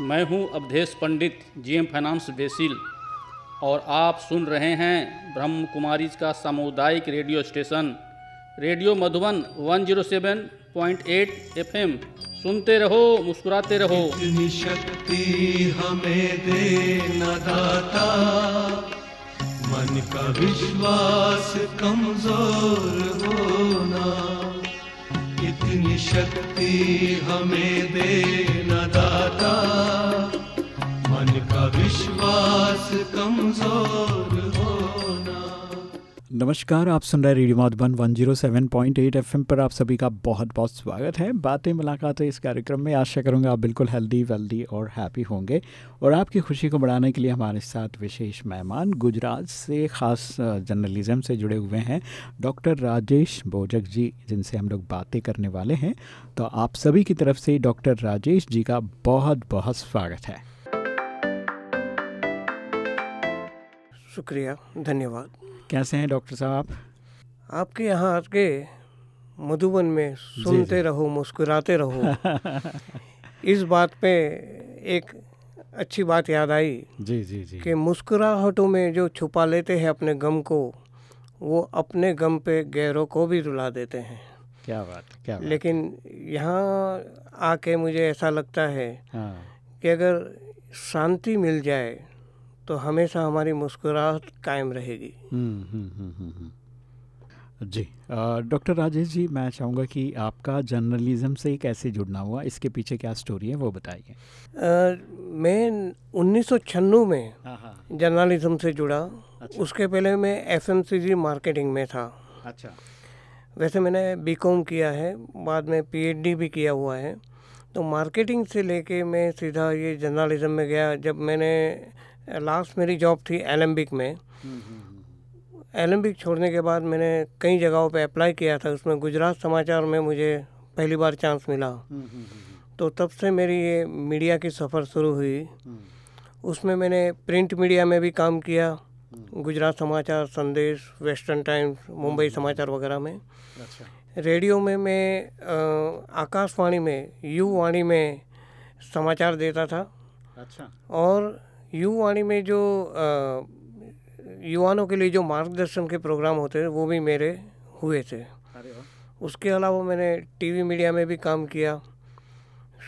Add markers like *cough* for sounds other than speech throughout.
मैं हूँ Awadhesh Pandit GM finance BECIL और आप सुन रहे हैं ब्रह्म कुमारी का सामुदायिक radio station. Radio Madhuban 107.8 FM सुनते रहो, मुस्कुराते रहो। शक्ति हमें दे न दाता। मन का विश्वास कमज़ोर होना। इतनी शक्ति हमें दे न दाता। मन का विश्वास कमज़ोर नमस्कार, आप सुन रहे रेडियो मधुबन 107.8 एफएम पर आप सभी का बहुत बहुत स्वागत है। बातें, मुलाकातें इस कार्यक्रम में आशा करूँगा आप बिल्कुल हेल्दी वेल्दी और हैप्पी होंगे। और आपकी खुशी को बढ़ाने के लिए हमारे साथ विशेष मेहमान गुजरात से, ख़ास जर्नलिज़म से जुड़े हुए हैं। डॉक्टर राजेश बोजक जी, जिनसे हम लोग बातें करने वाले हैं। तो आप सभी की तरफ़ से डॉक्टर राजेश जी का बहुत बहुत स्वागत है। शुक्रिया, धन्यवाद। कैसे हैं डॉक्टर साहब आपके यहाँ आके मधुबन में सुनते जी। रहो मुस्कुराते रहो। *laughs* इस बात पे एक अच्छी बात याद आई जी जी जी। कि मुस्कुराहटों में जो छुपा लेते हैं अपने गम को वो अपने गम पे गैरों को भी रुला देते हैं। क्या बात क्या बात। लेकिन यहाँ आके मुझे ऐसा लगता है हाँ। कि अगर शांति मिल जाए तो हमेशा हमारी मुस्कुराहट कायम रहेगी। हम्म, हम्म, हम्म। जी डॉक्टर राजेश जी मैं चाहूँगा कि आपका जर्नलिज्म से कैसे जुड़ना हुआ इसके पीछे क्या स्टोरी है वो बताइए। मैं उन्नीस में हाँ हाँ। जर्नलिज्म से जुड़ा। अच्छा। उसके पहले मैं एफएमसीजी मार्केटिंग में था। अच्छा। वैसे मैंने बी किया है बाद में पीएचडी भी किया हुआ है। तो मार्केटिंग से लेके मैं सीधा ये जर्नलिज्म में गया जब मैंने लास्ट मेरी जॉब थी एलम्बिक में। एलम्बिक छोड़ने के बाद मैंने कई जगहों पे अप्लाई किया था। उसमें गुजरात समाचार में मुझे पहली बार चांस मिला। तो तब से मेरी ये मीडिया की सफ़र शुरू हुई। उसमें मैंने प्रिंट मीडिया में भी काम किया। गुजरात समाचार संदेश वेस्टर्न टाइम्स मुंबई समाचार वगैरह में। अच्छा। रेडियो में मैं आकाशवाणी में यू वाणी में समाचार देता था। अच्छा। और यू वाणी में जो युवाओं के लिए जो मार्गदर्शन के प्रोग्राम होते हैं वो भी मेरे हुए थे। उसके अलावा मैंने टीवी मीडिया में भी काम किया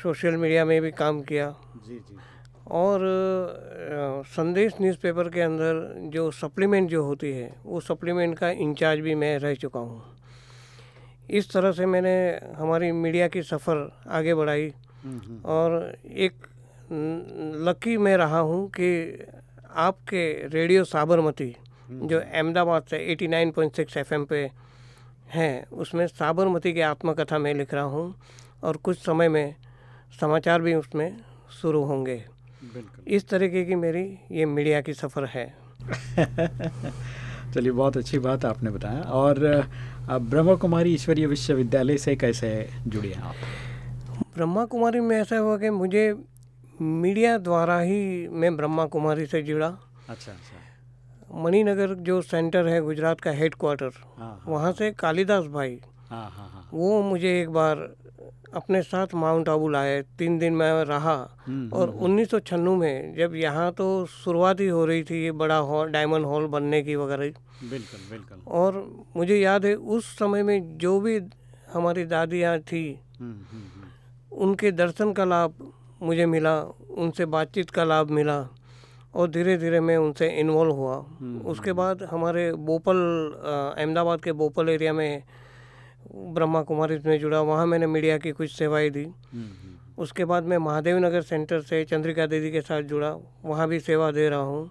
सोशल मीडिया में भी काम किया। जी जी। और संदेश न्यूज़पेपर के अंदर जो सप्लीमेंट जो होती है वो सप्लीमेंट का इंचार्ज भी मैं रह चुका हूँ। इस तरह से मैंने हमारी मीडिया की सफ़र आगे बढ़ाई और एक लकी मैं रहा हूँ कि आपके रेडियो साबरमती जो अहमदाबाद से 89.6 एफएम पे हैं उसमें साबरमती की आत्मकथा मैं लिख रहा हूँ और कुछ समय में समाचार भी उसमें शुरू होंगे। इस तरीके की मेरी ये मीडिया की सफ़र है। *laughs* चलिए बहुत अच्छी बात आपने बताया और ब्रह्मा कुमारी ईश्वरीय विश्वविद्यालय से कैसे जुड़े हैं आप? ब्रह्मा कुमारी में ऐसा हुआ कि मुझे मीडिया द्वारा ही मैं ब्रह्मा कुमारी से जुड़ा। अच्छा अच्छा। मणिनगर जो सेंटर है गुजरात का हेड क्वार्टर हाँ हाँ। वहाँ से कालिदास भाई हाँ हाँ हाँ वो मुझे एक बार अपने साथ माउंट आबू लाए। तीन दिन मैं रहा हम्म, और उन्नीस सौ में जब यहाँ तो शुरुआत ही हो रही थी ये बड़ा हॉल डायमंड हॉल बनने की वगैरह। बिल्कुल बिल्कुल। और मुझे याद है उस समय में जो भी हमारी दादियाँ थी हम्म, हम्म, हम्म। उनके दर्शन का लाभ मुझे मिला उनसे बातचीत का लाभ मिला और धीरे धीरे मैं उनसे इन्वॉल्व हुआ। उसके बाद हमारे बोपल अहमदाबाद के बोपल एरिया में ब्रह्मा कुमारी में जुड़ा वहाँ मैंने मीडिया की कुछ सेवाएँ दी। हम्म, हम्म, उसके बाद मैं महादेव नगर सेंटर से चंद्रिका दीदी के साथ जुड़ा वहाँ भी सेवा दे रहा हूँ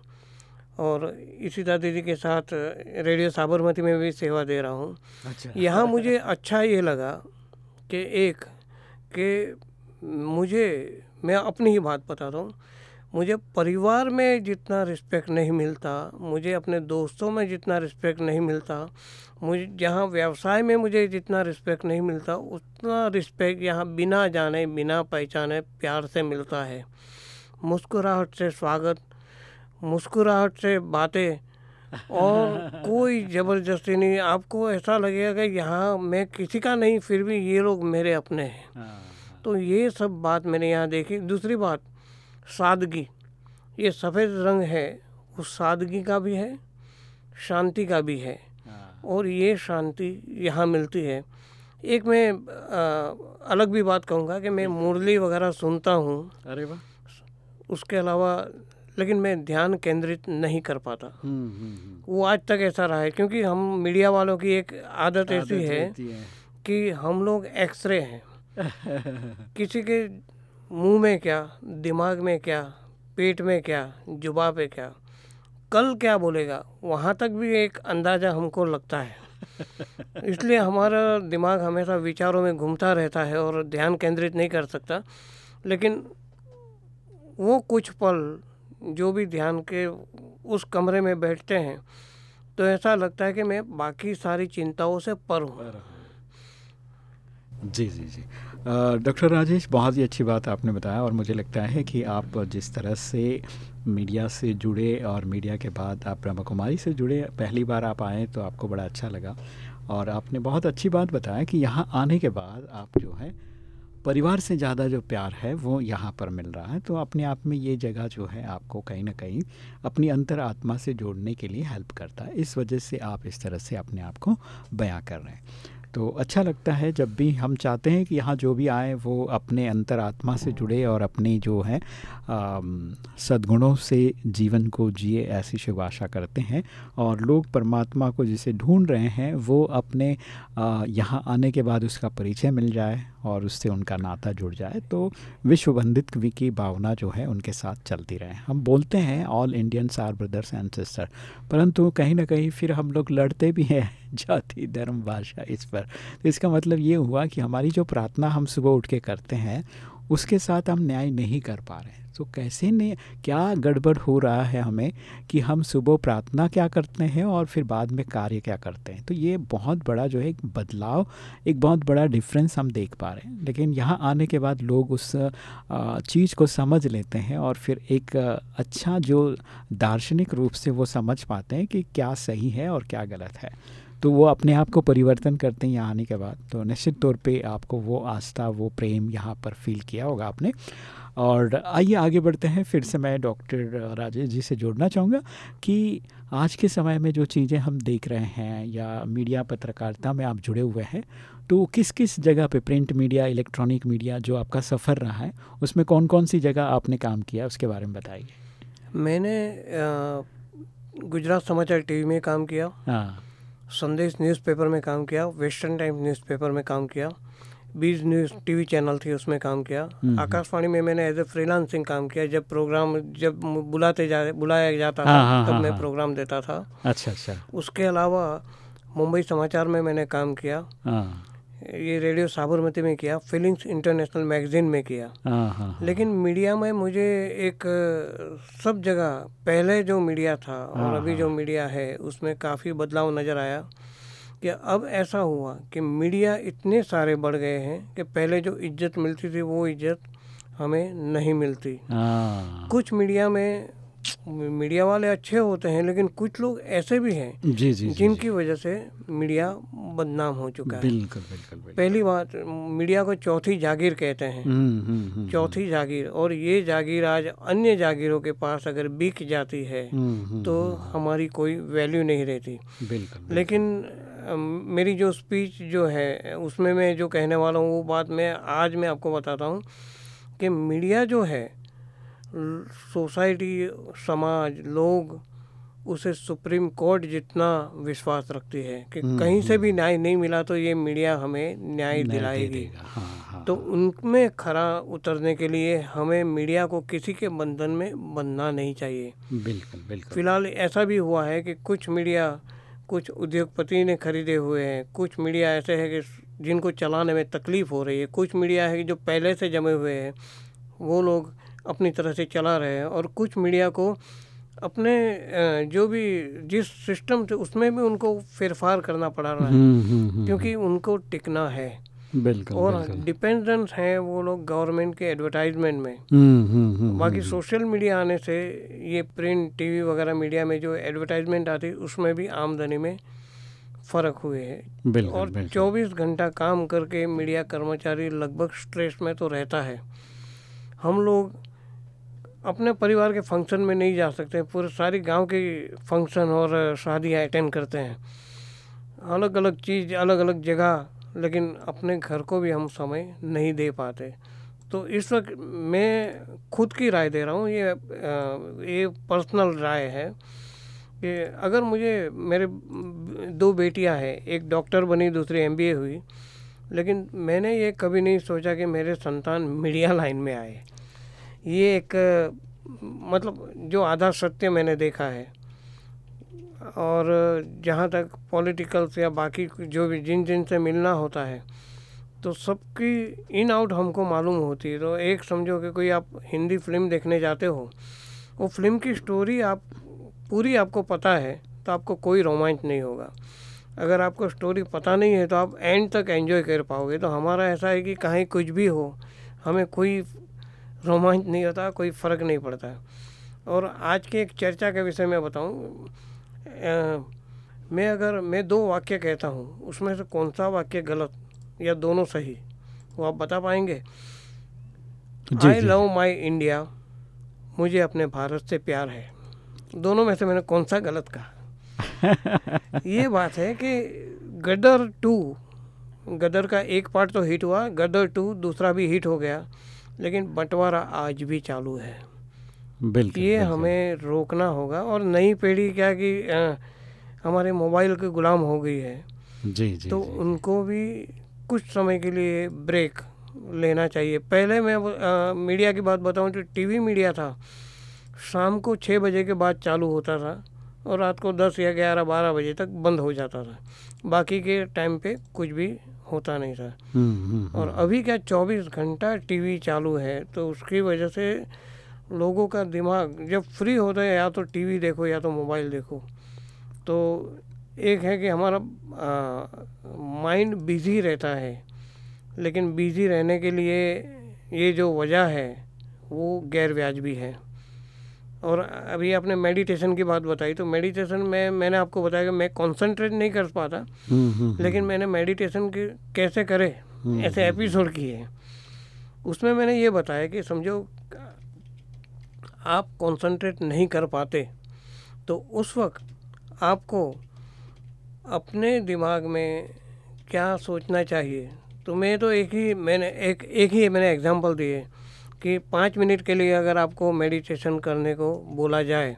और इशिता दीदी के साथ रेडियो साबरमती में भी सेवा दे रहा हूँ। अच्छा। यहाँ मुझे अच्छा ये लगा कि एक कि मुझे मैं अपनी ही बात बता रहा हूँ। मुझे परिवार में जितना रिस्पेक्ट नहीं मिलता मुझे अपने दोस्तों में जितना रिस्पेक्ट नहीं मिलता मुझे जहाँ व्यवसाय में मुझे जितना रिस्पेक्ट नहीं मिलता उतना रिस्पेक्ट यहाँ बिना जाने बिना पहचाने प्यार से मिलता है। मुस्कुराहट से स्वागत मुस्कुराहट से बातें और कोई ज़बरदस्ती नहीं। आपको ऐसा लगेगा कि यहाँ मैं किसी का नहीं फिर भी ये लोग मेरे अपने हैं। हाँ, तो ये सब बात मैंने यहाँ देखी। दूसरी बात सादगी। ये सफ़ेद रंग है उस सादगी का भी है शांति का भी है। हाँ, और ये शांति यहाँ मिलती है। एक मैं आ, अलग भी बात कहूँगा कि मैं मुरली वगैरह सुनता हूँ। अरे वाह। उसके अलावा लेकिन मैं ध्यान केंद्रित नहीं कर पाता। हम्म, हम्म, हम्म। वो आज तक ऐसा रहा है क्योंकि हम मीडिया वालों की एक आदत ऐसी है है। कि हम लोग एक्सरे हैं। *laughs* किसी के मुँह में क्या दिमाग में क्या पेट में क्या जुबा पे क्या कल क्या बोलेगा वहाँ तक भी एक अंदाज़ा हमको लगता है। *laughs* इसलिए हमारा दिमाग हमेशा विचारों में घूमता रहता है और ध्यान केंद्रित नहीं कर सकता लेकिन वो कुछ पल जो भी ध्यान के उस कमरे में बैठते हैं तो ऐसा लगता है कि मैं बाकी सारी चिंताओं से पर हूँ। जी जी जी। डॉक्टर राजेश, बहुत ही अच्छी बात आपने बताया और मुझे लगता है कि आप जिस तरह से मीडिया से जुड़े और मीडिया के बाद आप ब्रह्मा कुमारी से जुड़े, पहली बार आप आए तो आपको बड़ा अच्छा लगा। और आपने बहुत अच्छी बात बताया कि यहाँ आने के बाद आप जो है, परिवार से ज़्यादा जो प्यार है, वो यहाँ पर मिल रहा है। तो अपने आप में ये जगह जो है आपको कहीं ना कहीं अपनी अंतर आत्मा से जोड़ने के लिए हेल्प करता है। इस वजह से आप इस तरह से अपने आप को बयां कर रहे हैं। तो अच्छा लगता है जब भी हम चाहते हैं कि यहाँ जो भी आए वो अपने अंतर आत्मा से जुड़े और अपनी जो है सद्गुणों से जीवन को जिए ऐसी शुभ आशा करते हैं और लोग परमात्मा को जिसे ढूंढ रहे हैं, वो अपने यहाँ आने के बाद उसका परिचय मिल जाए और उससे उनका नाता जुड़ जाए तो विश्व कवि की भावना जो है उनके साथ चलती रहे। हम बोलते हैं all Indians are brothers and sister परंतु कहीं ना कहीं फिर हम लोग लड़ते भी हैं, *laughs* जाति, धर्म, भाषा, इस पर। तो इसका मतलब ये हुआ कि हमारी जो प्रार्थना हम सुबह उठ के करते हैं उसके साथ हम न्याय नहीं कर पा रहे हैं। तो कैसे ने, क्या गड़बड़ हो रहा है हमें कि हम सुबह प्रार्थना क्या करते हैं और फिर बाद में कार्य क्या करते हैं? तो ये बहुत बड़ा जो है एक बदलाव, एक बहुत बड़ा डिफरेंस हम देख पा रहे हैं। लेकिन यहाँ आने के बाद लोग उस चीज़ को समझ लेते हैं और फिर एक अच्छा जो दार्शनिक रूप से वो समझ पाते हैं कि क्या सही है और क्या गलत है। तो वो अपने आप को परिवर्तन करते हैं यहाँ आने के बाद। तो निश्चित तौर पे आपको वो आस्था वो प्रेम यहाँ पर फील किया होगा आपने। और आइए आगे बढ़ते हैं। फिर से मैं डॉक्टर राजेश जी से जोड़ना चाहूँगा कि आज के समय में जो चीज़ें हम देख रहे हैं या मीडिया पत्रकारिता में आप जुड़े हुए हैं तो किस किस जगह पे प्रिंट मीडिया इलेक्ट्रॉनिक मीडिया जो आपका सफ़र रहा है उसमें कौन कौन सी जगह आपने काम किया उसके बारे में बताइए। मैंने गुजरात समाचार टीवी में काम किया। हाँ। संदेश न्यूज़पेपर में काम किया वेस्टर्न टाइम्स न्यूज़पेपर में काम किया बीज न्यूज़ टीवी चैनल थी उसमें काम किया। आकाशवाणी में मैंने एज ए फ्रीलांसिंग काम किया जब प्रोग्राम जब बुलाते जा बुलाया जाता था हाँ, हाँ, तब हाँ, मैं हाँ। प्रोग्राम देता था। अच्छा अच्छा। उसके अलावा मुंबई समाचार में मैंने काम किया। हाँ। ये रेडियो साबरमती में किया फीलिंग्स इंटरनेशनल मैगजीन में किया। हाँ हाँ लेकिन मीडिया में मुझे एक सब जगह पहले जो मीडिया था और हाँ, अभी जो मीडिया है उसमें काफ़ी बदलाव नज़र आया कि अब ऐसा हुआ कि मीडिया इतने सारे बढ़ गए हैं कि पहले जो इज़्ज़त मिलती थी वो इज़्ज़त हमें नहीं मिलती। हाँ। कुछ मीडिया में मीडिया वाले अच्छे होते हैं लेकिन कुछ लोग ऐसे भी हैं जी जी, जिनकी वजह से मीडिया बदनाम हो चुका है। बिल्कुल बिल्कुल बिल्कुल। पहली बात मीडिया को चौथी जागीर कहते हैं। हम्म, हम्म, हम्म, चौथी जागीर और ये जागीर आज अन्य जागीरों के पास अगर बिक जाती है तो हमारी कोई वैल्यू नहीं रहती। बिल्कुल लेकिन मेरी जो स्पीच जो है उसमें मैं जो कहने वाला हूँ वो बात मैं आज मैं आपको बताता हूँ कि मीडिया जो है सोसाइटी समाज लोग उसे सुप्रीम कोर्ट जितना विश्वास रखती है कि कहीं से भी न्याय नहीं मिला तो ये मीडिया हमें न्याय दिलाएगी। हाँ हाँ। तो उनमें खरा उतरने के लिए हमें मीडिया को किसी के बंधन में बंधना नहीं चाहिए। बिल्कुल बिल्कुल। फ़िलहाल ऐसा भी हुआ है कि कुछ मीडिया कुछ उद्योगपति ने खरीदे हुए हैं कुछ मीडिया ऐसे है कि जिनको चलाने में तकलीफ़ हो रही है कुछ मीडिया है कि जो पहले से जमे हुए हैं वो लोग अपनी तरह से चला रहे हैं और कुछ मीडिया को अपने जो भी जिस सिस्टम थे उसमें भी उनको फेरफार करना पड़ा रहा है। हम्म, हम्म, हम्म, क्योंकि उनको टिकना है। बिल्कुल और डिपेंडेंस हैं वो लोग गवर्नमेंट के एडवर्टाइजमेंट में। हम्म हम्म हम्म बाकी सोशल मीडिया आने से ये प्रिंट टीवी वगैरह मीडिया में जो एडवर्टाइजमेंट आती है उसमें भी आमदनी में फ़र्क हुए है। बिल्कुल और चौबीस घंटा काम करके मीडिया कर्मचारी लगभग स्ट्रेस में तो रहता है। हम लोग अपने परिवार के फ़ंक्शन में नहीं जा सकते, पूरे सारी गाँव के फ़ंक्शन और शादियाँ अटेंड करते हैं। अलग अलग चीज़ अलग अलग जगह, लेकिन अपने घर को भी हम समय नहीं दे पाते। तो इस वक्त मैं खुद की राय दे रहा हूँ, ये ये पर्सनल राय है कि अगर मुझे, मेरे दो बेटियाँ हैं, एक डॉक्टर बनी, दूसरी एमबीए हुई, लेकिन मैंने ये कभी नहीं सोचा कि मेरे संतान मीडिया लाइन में आए। ये एक मतलब जो आधा सत्य मैंने देखा है, और जहाँ तक पॉलिटिकल्स या बाकी जो भी जिन जिन से मिलना होता है तो सबकी इन आउट हमको मालूम होती है। तो एक समझो कि कोई आप हिंदी फ़िल्म देखने जाते हो, वो फ़िल्म की स्टोरी आप, पूरी आपको पता है तो आपको कोई रोमांच नहीं होगा। अगर आपको स्टोरी पता नहीं है तो आप एंड तक एंजॉय कर पाओगे। तो हमारा ऐसा है कि कहीं कुछ भी हो, हमें कोई रोमांच नहीं होता कोई फ़र्क नहीं पड़ता। है और आज की एक चर्चा के विषय में बताऊँ मैं अगर मैं दो वाक्य कहता हूँ उसमें से कौन सा वाक्य गलत या दोनों सही वो आप बता पाएँगे? आई लव माई इंडिया मुझे अपने भारत से प्यार है। दोनों में से मैंने कौन सा गलत कहा? *laughs* ये बात है कि गदर टू गदर का एक पार्ट तो हिट हुआ गदर टू दूसरा भी हिट हो गया। लेकिन बंटवारा आज भी चालू है। बिल्कुल ये बिल्कुल। हमें रोकना होगा और नई पीढ़ी क्या कि हमारे मोबाइल के गुलाम हो गई है। जी जी तो जी। उनको भी कुछ समय के लिए ब्रेक लेना चाहिए। पहले मैं अ, मीडिया की बात बताऊँ तो टीवी मीडिया था। शाम को छः बजे के बाद चालू होता था और रात को दस या ग्यारह बारह बजे तक बंद हो जाता था। बाकी के टाइम पे कुछ भी होता नहीं था। हम्म हम्म और अभी क्या चौबीस घंटा टीवी चालू है तो उसकी वजह से लोगों का दिमाग जब फ्री होता है या तो टीवी देखो या तो मोबाइल देखो तो एक है कि हमारा माइंड बिज़ी रहता है। लेकिन बिज़ी रहने के लिए ये जो वजह है वो गैर व्याजबी है। और अभी आपने मेडिटेशन की बात बताई तो मेडिटेशन में मैंने आपको बताया कि मैं कंसंट्रेट नहीं कर पाता हम्म, हम्म, लेकिन मैंने मेडिटेशन की कैसे करे ऐसे एपिसोड किए उसमें मैंने ये बताया कि समझो आप कंसंट्रेट नहीं कर पाते तो उस वक्त आपको अपने दिमाग में क्या सोचना चाहिए? तो मैं तो एक ही मैंने एक एक ही मैंने एग्जांपल दिए। कि पाँच मिनट के लिए अगर आपको मेडिटेशन करने को बोला जाए,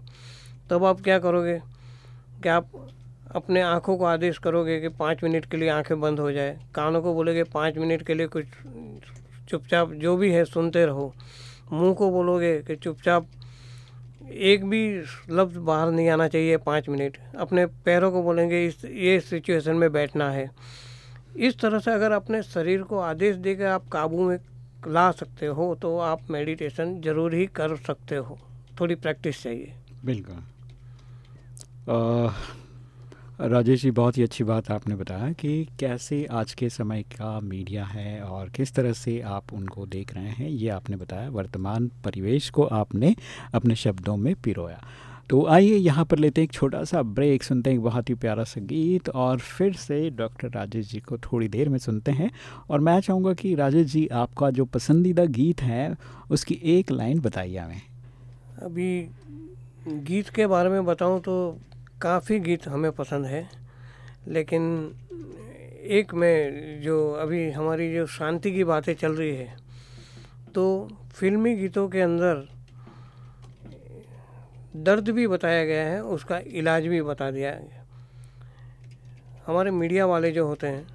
तब आप क्या करोगे? कि आप अपने आँखों को आदेश करोगे कि पाँच मिनट के लिए आँखें बंद हो जाए? कानों को बोलोगे, पाँच मिनट के लिए कुछ चुपचाप जो भी है सुनते रहो। मुँह को बोलोगे कि चुपचाप एक भी लफ्ज़ बाहर नहीं आना चाहिए पाँच मिनट। अपने पैरों को बोलेंगे, इस, ये सिचुएशन में बैठना है। इस तरह से अगर अपने शरीर को आदेश देकर आप काबू में ला सकते हो तो आप मेडिटेशन ज़रूर ही कर सकते हो। थोड़ी प्रैक्टिस चाहिए। बिल्कुल। राजेश जी, बहुत ही अच्छी बात आपने बताया कि कैसे आज के समय का मीडिया है और किस तरह से आप उनको देख रहे हैं, ये आपने बताया। वर्तमान परिवेश को आपने अपने शब्दों में पिरोया। तो आइए यहाँ पर लेते हैं एक छोटा सा ब्रेक। सुनते हैं एक बहुत ही प्यारा सा गीत और फिर से डॉक्टर राजेश जी को थोड़ी देर में सुनते हैं। और मैं चाहूँगा कि राजेश जी, आपका जो पसंदीदा गीत है, उसकी एक लाइन बताइए हमें। अभी गीत के बारे में बताऊँ तो काफ़ी गीत हमें पसंद है, लेकिन एक में जो अभी हमारी जो शांति की बातें चल रही है तो फिल्मी गीतों के अंदर दर्द भी बताया गया है उसका इलाज भी बता दिया है। हमारे मीडिया वाले जो होते हैं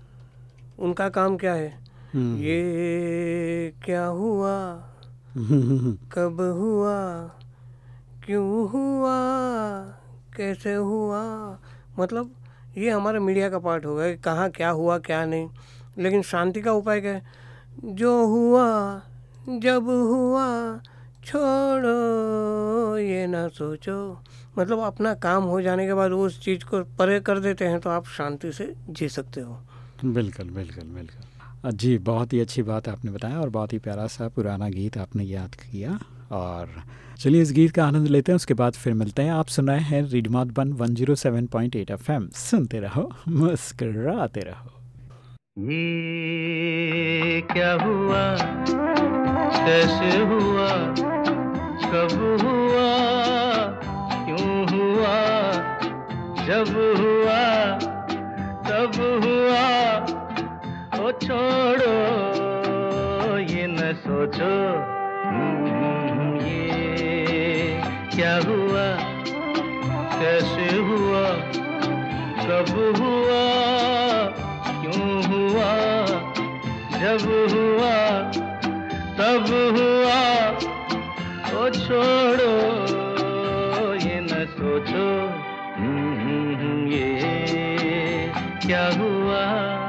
उनका काम क्या है? हम्म। ये क्या हुआ? *laughs* कब हुआ? क्यों हुआ? कैसे हुआ? मतलब ये हमारा मीडिया का पार्ट होगा कि कहाँ क्या हुआ क्या नहीं। लेकिन शांति का उपाय क्या है? जो हुआ जब हुआ छोड़ो ये ना सोचो। मतलब अपना काम हो जाने के बाद उस चीज़ को परे कर देते हैं तो आप शांति से जी सकते हो। बिल्कुल बिल्कुल बिल्कुल। जी बहुत ही अच्छी बात आपने बताया और बहुत ही प्यारा सा पुराना गीत आपने याद किया और चलिए इस गीत का आनंद लेते हैं उसके बाद फिर मिलते हैं। आप सुनाए हैं रीडमात बन one zero seven point eight F M सुनते रहो मुस्कराते रहो। ये क्या हुआ? कैसे हुआ, कब हुआ, क्यों हुआ, जब हुआ, तब हुआ, ओ छोड़ो, ये न सोचो हम्म, ये क्या हुआ, कैसे हुआ, कब हुआ, क्यों हुआ, जब हुआ तब हुआ ओ छोड़ो ये न सोचो हम्म, हम्म, हम्म, ये क्या हुआ?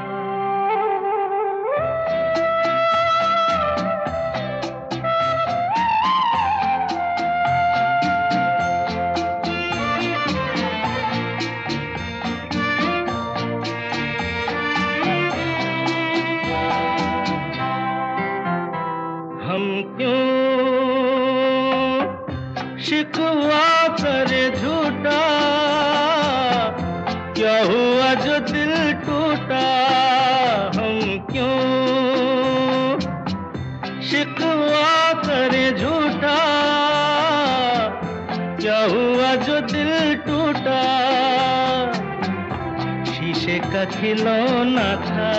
खिलौना था।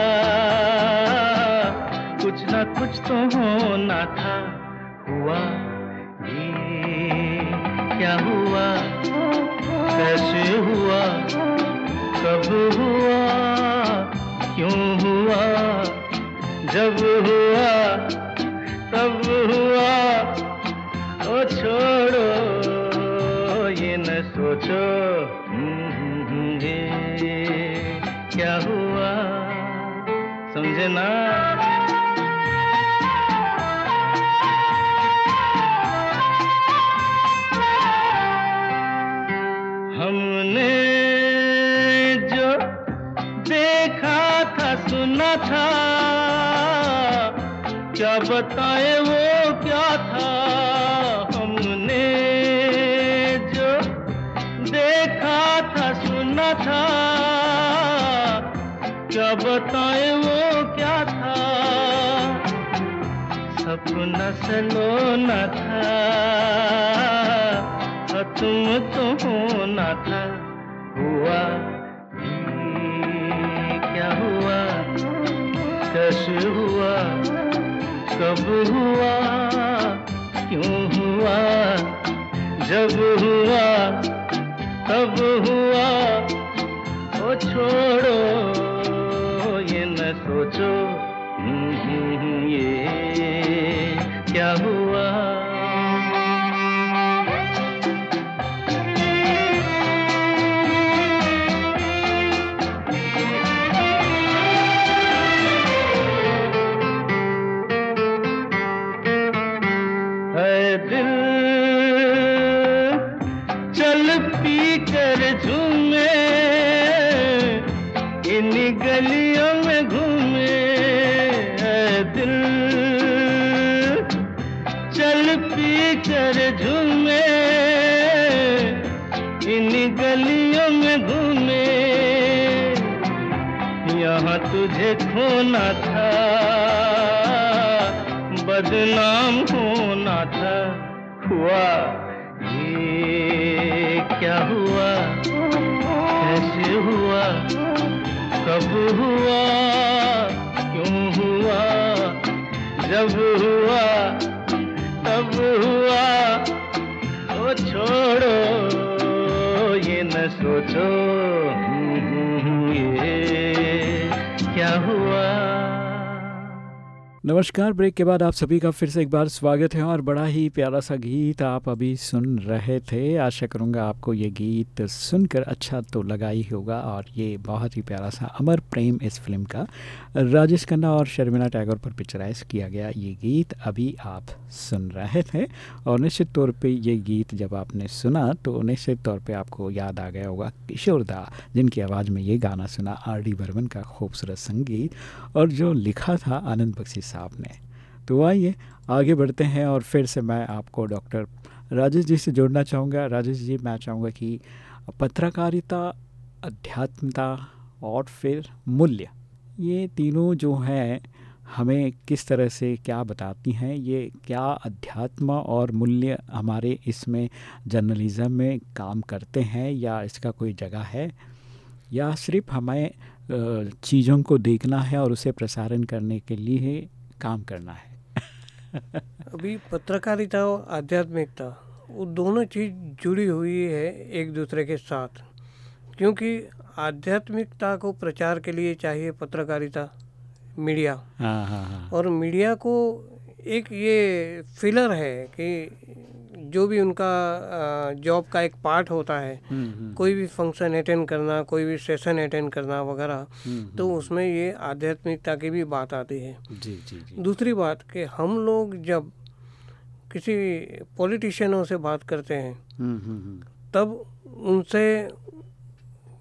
कुछ ना कुछ तो होना था। हुआ ये, क्या हुआ? कैसे हुआ? कब हुआ? क्यों हुआ? जब हुआ, तब हुआ। ओ छोड़ो, ये न सोचो। हम्म, हम्म, हम्म, ये। क्या हुआ? समझे ना? हमने जो देखा था, सुना था, क्या बताए वो क्या था? हमने जो देखा था, सुना था बताए वो क्या था? सपना सलोना था तो तुम तो होना था। हुआ क्या हुआ? कैसे हुआ, कब हुआ? क्यों हुआ? जब हुआ, तब हुआ? ओ छोड़ो। था हुआ, ये क्या हुआ? कैसे हुआ? कब हुआ? क्यों हुआ? जब हुआ, तब हुआ? तो छोड़ो, ये न सोचो हम्म, हम्म, हम्म, ये क्या हुआ? नमस्कार, ब्रेक के बाद आप सभी का फिर से एक बार स्वागत है और बड़ा ही प्यारा सा गीत आप अभी सुन रहे थे। आशा करूँगा आपको ये गीत सुनकर अच्छा तो लगा ही होगा और ये बहुत ही प्यारा सा अमर प्रेम इस फ़िल्म का राजेश खन्ना और शर्मिला टैगोर पर पिक्चराइज किया गया ये गीत अभी आप सुन रहे थे और निश्चित तौर पर ये गीत जब आपने सुना तो निश्चित तौर पर आपको याद आ गया होगा किशोर दा, जिनकी आवाज़ में ये गाना सुना आर डी बर्मन का खूबसूरत संगीत और जो लिखा था आनंद बख्शी साहब ने तो आइए, आगे बढ़ते हैं और फिर से मैं आपको डॉक्टर राजेश जी से जोड़ना चाहूँगा। राजेश जी, मैं चाहूँगा कि पत्रकारिता, अध्यात्मता और फिर मूल्य, ये तीनों जो हैं, हमें किस तरह से क्या बताती हैं? ये क्या अध्यात्म और मूल्य हमारे इसमें जर्नलिज़म में काम करते हैं या इसका कोई जगह है? या सिर्फ़ हमें चीज़ों को देखना है और उसे प्रसारण करने के लिए काम करना है। अभी पत्रकारिता और आध्यात्मिकता वो दोनों चीज़ जुड़ी हुई है एक दूसरे के साथ। क्योंकि आध्यात्मिकता को प्रचार के लिए चाहिए पत्रकारिता मीडिया। हाँ हाँ हाँ। और मीडिया को एक ये फिलर है कि जो भी उनका जॉब का एक पार्ट होता है हम्म, हम्म, कोई भी फ़ंक्शन अटेंड करना कोई भी सेशन अटेंड करना वगैरह हम्म, तो उसमें ये आध्यात्मिकता की भी बात आती है। जी जी जी। दूसरी बात कि हम लोग जब किसी पॉलिटिशियनों से बात करते हैं तब उनसे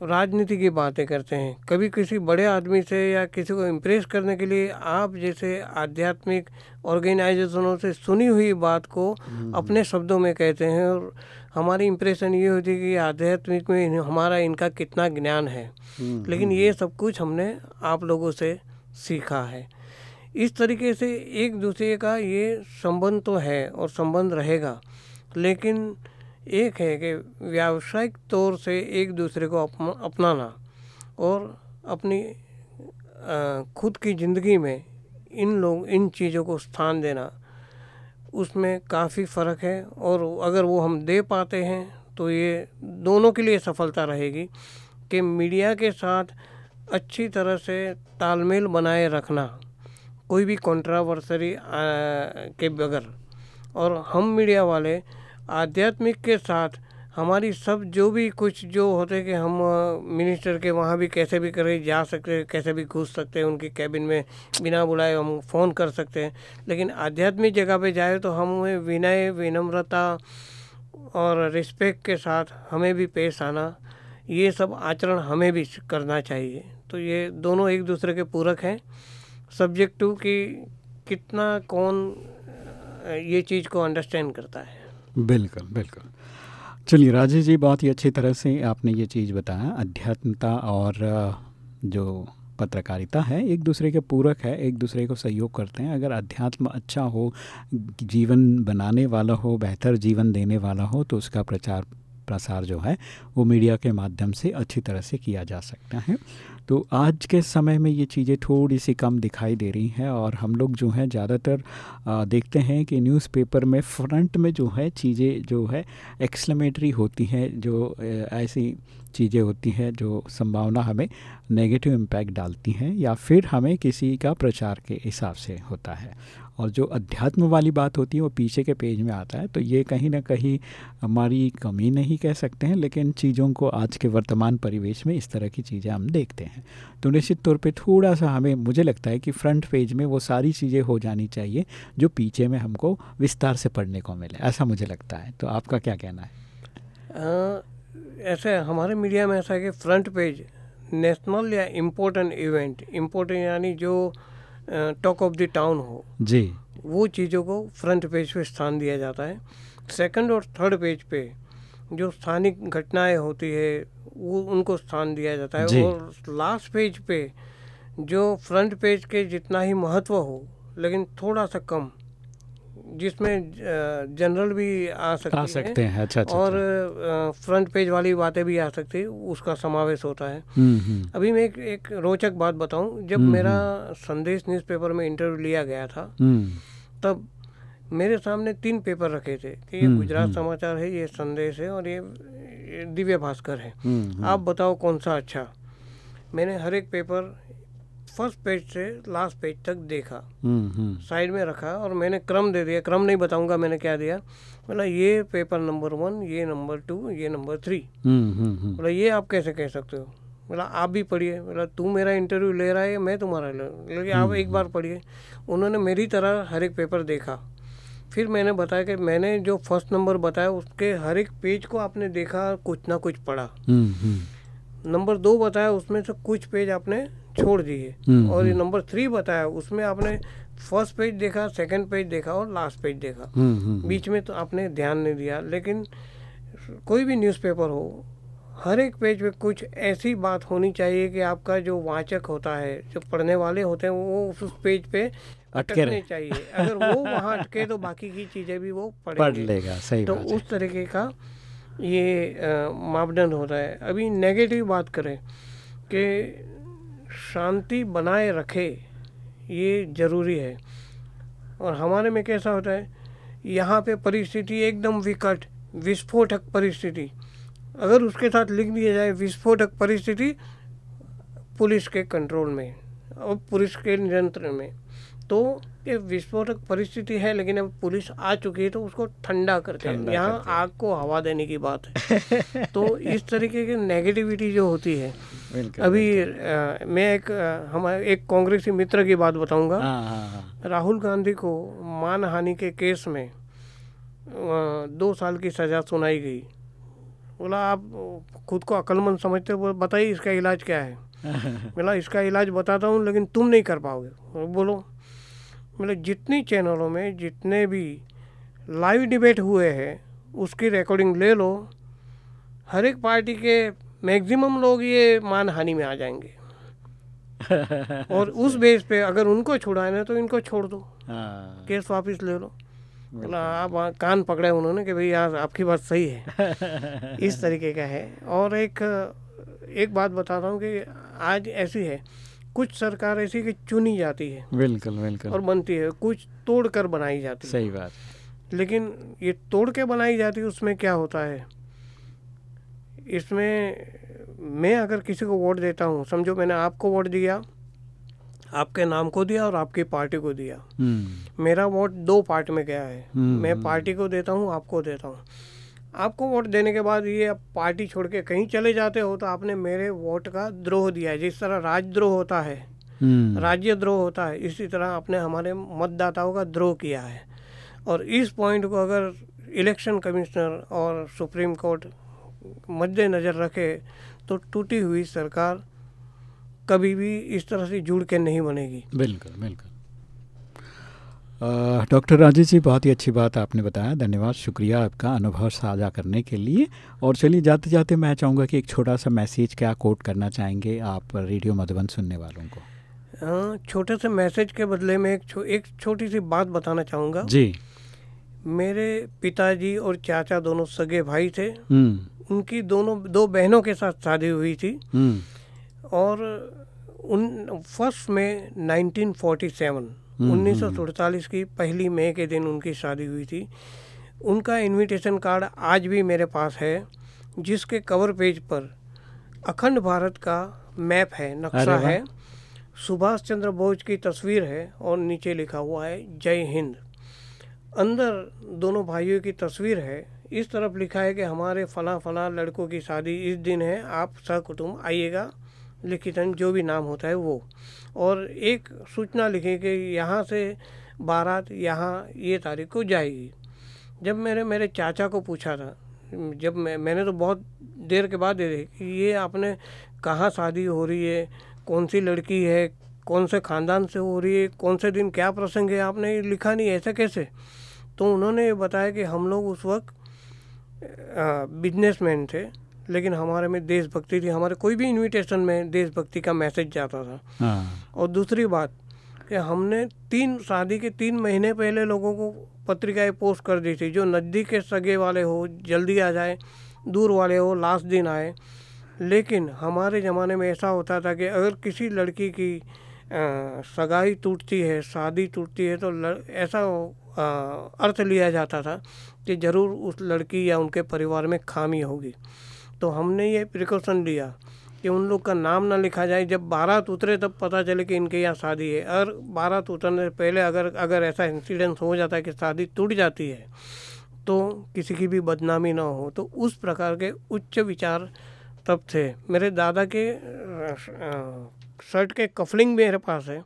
राजनीति की बातें करते हैं। कभी किसी बड़े आदमी से या किसी को इम्प्रेस करने के लिए आप जैसे आध्यात्मिक ऑर्गेनाइजेशनों से सुनी हुई बात को अपने शब्दों में कहते हैं और हमारी इम्प्रेशन ये होती है कि आध्यात्मिक में हमारा इनका कितना ज्ञान है। हम्म, लेकिन ये सब कुछ हमने आप लोगों से सीखा है। इस तरीके से एक दूसरे का ये संबंध तो है और संबंध रहेगा। लेकिन एक है कि व्यावसायिक तौर से एक दूसरे को अपना- अपनाना और अपनी खुद की ज़िंदगी में इन लोग, इन चीज़ों को स्थान देना, उसमें काफ़ी फ़र्क है और अगर वो हम दे पाते हैं तो ये दोनों के लिए सफलता रहेगी कि मीडिया के साथ अच्छी तरह से तालमेल बनाए रखना, कोई भी कंट्रावर्सरी के बगैर और हम मीडिया वाले आध्यात्मिक के साथ हमारी सब जो भी कुछ जो होते कि हम मिनिस्टर के वहाँ भी कैसे भी करें, जा सकते हैं, कैसे भी घुस सकते हैं, उनके कैबिन में बिना बुलाए हम फ़ोन कर सकते हैं। लेकिन आध्यात्मिक जगह पे जाए तो हमें विनय, विनम्रता और रिस्पेक्ट के साथ हमें भी पेश आना, ये सब आचरण हमें भी करना चाहिए। तो ये दोनों एक दूसरे के पूरक हैं। सब्जेक्ट टू कि कितना कौन ये चीज़ को अंडरस्टैंड करता है। बिल्कुल बिल्कुल। चलिए, राजेश जी, बहुत ही अच्छी तरह से आपने ये चीज़ बताया। अध्यात्मता और जो पत्रकारिता है, एक दूसरे के पूरक है, एक दूसरे को सहयोग करते हैं। अगर अध्यात्म अच्छा हो, जीवन बनाने वाला हो, बेहतर जीवन देने वाला हो तो उसका प्रचार प्रसार जो है, वो मीडिया के माध्यम से अच्छी तरह से किया जा सकता है। तो आज के समय में ये चीज़ें थोड़ी सी कम दिखाई दे रही हैं और हम लोग जो है ज़्यादातर देखते हैं कि न्यूज़पेपर में फ्रंट में जो है चीज़ें जो है एक्सक्लेमेटरी होती हैं, जो ऐसी चीज़ें होती हैं जो संभावना हमें नेगेटिव इम्पैक्ट डालती हैं या फिर हमें किसी का प्रचार के हिसाब से होता है। और जो अध्यात्म वाली बात होती है वो पीछे के पेज में आता है तो ये कहीं ना कहीं हमारी कमी नहीं कह सकते हैं, लेकिन चीज़ों को आज के वर्तमान परिवेश में इस तरह की चीज़ें हम देखते हैं। तो निश्चित तौर पे थोड़ा सा हमें, मुझे लगता है कि फ्रंट पेज में वो सारी चीज़ें हो जानी चाहिए, जो पीछे में हमको विस्तार से पढ़ने को मिले, ऐसा मुझे लगता है। तो आपका क्या कहना है? ऐसे हमारे मीडिया में ऐसा है कि फ्रंट पेज नेशनल या इम्पोर्टेंट इवेंट इम्पोर्टेंट यानी जो टॉक ऑफ़ द टाउन हो। जी। वो चीज़ों को फ्रंट पेज पे स्थान दिया जाता है। सेकंड और थर्ड पेज पे जो स्थानिक घटनाएँ होती है वो उनको स्थान दिया जाता। है। और लास्ट पेज पे जो फ्रंट पेज के जितना ही महत्व हो लेकिन थोड़ा सा कम जिसमें जनरल भी आ सकती आ सकते हैं। अच्छा अच्छा और अच्छा। फ्रंट पेज वाली बातें भी आ सकती है उसका समावेश होता है। हम्म, हम्म, अभी मैं एक एक रोचक बात बताऊँ जब हम्म, मेरा संदेश न्यूज़पेपर में इंटरव्यू लिया गया था तब मेरे सामने तीन पेपर रखे थे कि ये गुजरात। समाचार है ये संदेश है और ये दिव्य भास्कर है। आप बताओ कौन सा अच्छा? मैंने हर एक पेपर फ़र्स्ट पेज से लास्ट पेज तक देखा। हम्म हम्म। साइड में रखा और मैंने क्रम दे दिया। क्रम नहीं बताऊँगा मैंने क्या दिया? बोला ये पेपर नंबर वन ये नंबर टू ये नंबर थ्री। हम्म बोला ये आप कैसे कह सकते हो? बोला आप भी पढ़िए। बोला तू मेरा इंटरव्यू ले रहा है मैं तुम्हारा ले लेकिन आप एक बार पढ़िए। उन्होंने मेरी तरह हर एक पेपर देखा। फिर मैंने बताया कि मैंने जो फ़र्स्ट नंबर बताया उसके हर एक पेज को आपने देखा कुछ ना कुछ पढ़ा। नंबर दो बताया उसमें से कुछ पेज आपने छोड़ दिए। हम्म, और ये नंबर थ्री बताया उसमें आपने फ़र्स्ट पेज देखा सेकंड पेज देखा और लास्ट पेज देखा। हम्म हम्म बीच में तो आपने ध्यान नहीं दिया लेकिन कोई भी न्यूज़पेपर हो हर एक पेज पे कुछ ऐसी बात होनी चाहिए कि आपका जो वाचक होता है जो पढ़ने वाले होते हैं वो उस पेज पे। अटकने चाहिए। अगर वो वहाँ अटके तो बाकी की चीज़ें भी वो पढ़ लेगा सही तो उस तरीके का ये मापदंड होता है। अभी नेगेटिव बात करें कि शांति बनाए रखे ये ज़रूरी है। और हमारे में कैसा होता है यहाँ पे परिस्थिति एकदम विकट विस्फोटक परिस्थिति। अगर उसके साथ लिख दिया जाए विस्फोटक परिस्थिति पुलिस के कंट्रोल में और पुलिस के नियंत्रण में तो ये विस्फोटक परिस्थिति है लेकिन अब पुलिस आ चुकी है तो उसको ठंडा करते हैं। यहाँ आग को हवा देने की बात है। *laughs* तो इस तरीके की नेगेटिविटी जो होती है अभी अ, मैं एक हमारे एक कांग्रेसी मित्र की बात बताऊँगा। हाँ हाँ हाँ। राहुल गांधी को मानहानि के केस में अ, दो साल की सज़ा सुनाई गई। बोला आप खुद को अक्लमंद समझते हो बताइए इसका इलाज क्या है? *laughs* बोला इसका इलाज बताता हूँ लेकिन तुम नहीं कर पाओगे। बोलो बोले जितनी चैनलों में जितने भी लाइव डिबेट हुए हैं उसकी रिकॉर्डिंग ले लो। हर एक पार्टी के मैक्सिमम लोग ये मानहानि में आ जाएँगे। *laughs* और उस बेस पे अगर उनको छुड़ाना तो इनको छोड़ दो। हाँ। केस वापस ले लो। बोला आप कान पकड़े उन्होंने कि भाई यार आपकी बात सही है। *laughs* इस तरीके का है। और एक एक बात बताता हूँ कि आज ऐसी है कुछ सरकार ऐसी कि चुनी जाती है। बिल्कुल बिल्कुल। और बनती है कुछ तोड़ कर बनाई जाती है। सही बात। लेकिन ये तोड़ के बनाई जाती है उसमें क्या होता है? इसमें मैं अगर किसी को वोट देता हूँ समझो मैंने आपको वोट दिया आपके नाम को दिया और आपकी पार्टी को दिया। हम्म। मेरा वोट दो पार्ट में गया है। हम्म, मैं हम्म। पार्टी को देता हूँ आपको देता हूँ। आपको वोट देने के बाद ये आप पार्टी छोड़ के कहीं चले जाते हो तो आपने मेरे वोट का द्रोह दिया है। जिस तरह राजद्रोह होता है राज्य द्रोह होता है इसी तरह आपने हमारे मतदाताओं का द्रोह किया है। और इस पॉइंट को अगर इलेक्शन कमिश्नर और सुप्रीम कोर्ट मद्देनज़र रखे तो टूटी हुई सरकार कभी भी इस तरह से जुड़ के नहीं बनेगी। बिल्कुल बिल्कुल। डॉक्टर राजेश जी बहुत ही अच्छी बात आपने बताया। धन्यवाद शुक्रिया आपका अनुभव साझा करने के लिए। और चलिए जाते जाते मैं चाहूँगा कि एक छोटा सा मैसेज क्या कोट करना चाहेंगे आप रेडियो मधुबन सुनने वालों को? छोटे से मैसेज के बदले में एक छो, एक छोटी सी बात बताना चाहूँगा। जी। मेरे पिताजी और चाचा दोनों सगे भाई थे। हम्म। उनकी दोनों दो बहनों के साथ शादी हुई थी। हम्म। और उन फ़र्स्ट में 1947 हम्म, 1947 की पहली मई के दिन उनकी शादी हुई थी। उनका इनविटेशन कार्ड आज भी मेरे पास है जिसके कवर पेज पर अखंड भारत का मैप है नक्शा है। सुभाष चंद्र बोस की तस्वीर है और नीचे लिखा हुआ है जय हिंद। अंदर दोनों भाइयों की तस्वीर है। इस तरफ़ लिखा है कि हमारे फला फला लड़कों की शादी इस दिन है, आप सकुटुम्ब आइएगा। लिखितन जो भी नाम होता है वो। और एक सूचना लिखी कि यहाँ से बारात यहाँ ये तारीख को जाएगी। जब मैंने, मेरे चाचा को पूछा था, जब मैं, मैंने तो बहुत देर के बाद दे कि ये आपने कहाँ शादी हो रही है? कौन सी लड़की है? कौन से ख़ानदान से हो रही है? कौन से दिन क्या प्रसंग है? आपने लिखा नहीं, ऐसा कैसे? तो उन्होंने ये बताया कि हम लोग उस वक्त बिजनेसमैन थे लेकिन हमारे में देशभक्ति थी। हमारे कोई भी इनविटेशन में देशभक्ति का मैसेज जाता था। हाँ। और दूसरी बात कि हमने तीन शादी के तीन महीने पहले लोगों को पत्रिकाएँ पोस्ट कर दी थी जो नज़दीक के सगे वाले हो जल्दी आ जाए दूर वाले हो लास्ट दिन आए। लेकिन हमारे ज़माने में ऐसा होता था कि अगर किसी लड़की की अ, सगाई टूटती है शादी टूटती है तो लड़, ऐसा अर्थ लिया जाता था कि ज़रूर उस लड़की या उनके परिवार में खामी होगी। तो हमने ये प्रिकॉशन लिया कि उन लोग का नाम ना लिखा जाए। जब बारात उतरे तब पता चले कि इनके यहाँ शादी है। और बारात उतरने से पहले अगर अगर ऐसा इंसिडेंस हो जाता है कि शादी टूट जाती है तो किसी की भी बदनामी ना हो। तो उस प्रकार के उच्च विचार तब थे। मेरे दादा के शर्ट के कफलिंग मेरे पास है।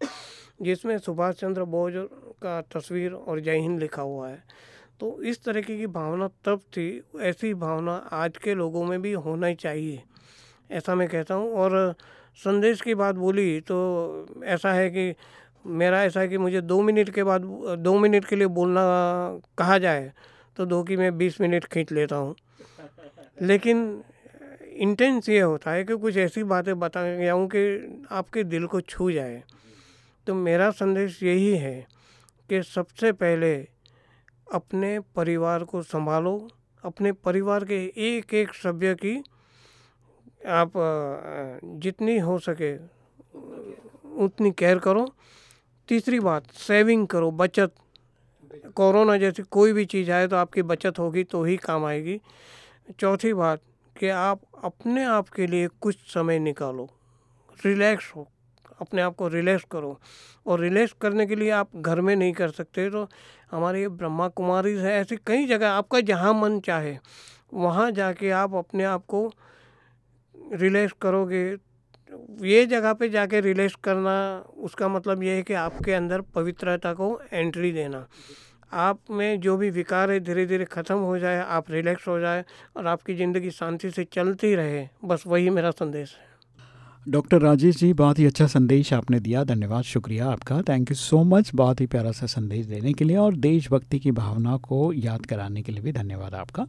जिसमें सुभाष चंद्र बोस का तस्वीर और जय हिंद लिखा हुआ है। तो इस तरीके की भावना तब थी, ऐसी भावना आज के लोगों में भी होना ही चाहिए, ऐसा मैं कहता हूँ। और संदेश की बात बोली तो ऐसा है कि, मेरा ऐसा है कि मुझे दो मिनट के बाद, दो मिनट के लिए बोलना कहा जाए तो दो की मैं बीस मिनट खींच लेता हूँ। लेकिन इंटेंस ये होता है कि कुछ ऐसी बातें बता जाऊँ कि आपके दिल को छू जाए। तो मेरा संदेश यही है कि सबसे पहले अपने परिवार को संभालो, अपने परिवार के एक एक सभ्य की आप जितनी हो सके, उतनी केयर करो। तीसरी बात सेविंग करो, बचत। कोरोना जैसी कोई भी चीज़ आए तो आपकी बचत होगी तो ही काम आएगी। चौथी बात, कि आप अपने आप के लिए कुछ समय निकालो। रिलैक्स हो। अपने आप को रिलैक्स करो। और रिलैक्स करने के लिए आप घर में नहीं कर सकते। तो हमारे ये ब्रह्मा कुमारी है, ऐसी कई जगह आपका जहाँ मन चाहे, वहाँ जाके आप अपने आप को रिलैक्स करोगे। ये जगह पे जाके रिलैक्स करना, उसका मतलब ये है कि आपके अंदर पवित्रता को एंट्री देना। आप में जो भी विकार है धीरे धीरे ख़त्म हो जाए, आप रिलैक्स हो जाए और आपकी ज़िंदगी शांति से चलती रहे। बस वही मेरा संदेश है। डॉक्टर राजेश जी, बहुत ही अच्छा संदेश आपने दिया, धन्यवाद, शुक्रिया आपका। थैंक यू सो मच बहुत ही प्यारा सा संदेश देने के लिए और देशभक्ति की भावना को याद कराने के लिए भी धन्यवाद आपका।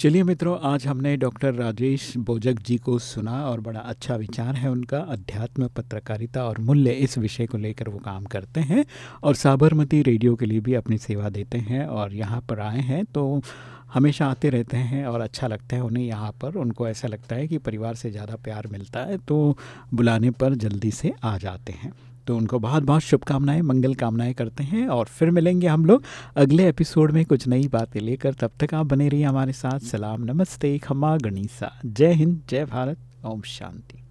चलिए मित्रों, आज हमने डॉक्टर राजेश बोजक जी को सुना और बड़ा अच्छा विचार है उनका, अध्यात्म, पत्रकारिता और मूल्य इस विषय को लेकर वो काम करते हैं और साबरमती रेडियो के लिए भी अपनी सेवा देते हैं और यहाँ पर आए हैं तो हमेशा आते रहते हैं और अच्छा लगता है उन्हें यहाँ पर। उनको ऐसा लगता है कि परिवार से ज़्यादा प्यार मिलता है तो बुलाने पर जल्दी से आ जाते हैं। तो उनको बहुत बहुत शुभकामनाएँ, मंगल कामनाएँ करते हैं और फिर मिलेंगे हम लोग अगले एपिसोड में कुछ नई बातें लेकर। तब तक आप बने रहिए हमारे साथ। सलाम, नमस्ते खमा गणिसा। जय हिंद, जय भारत, ओम शांति।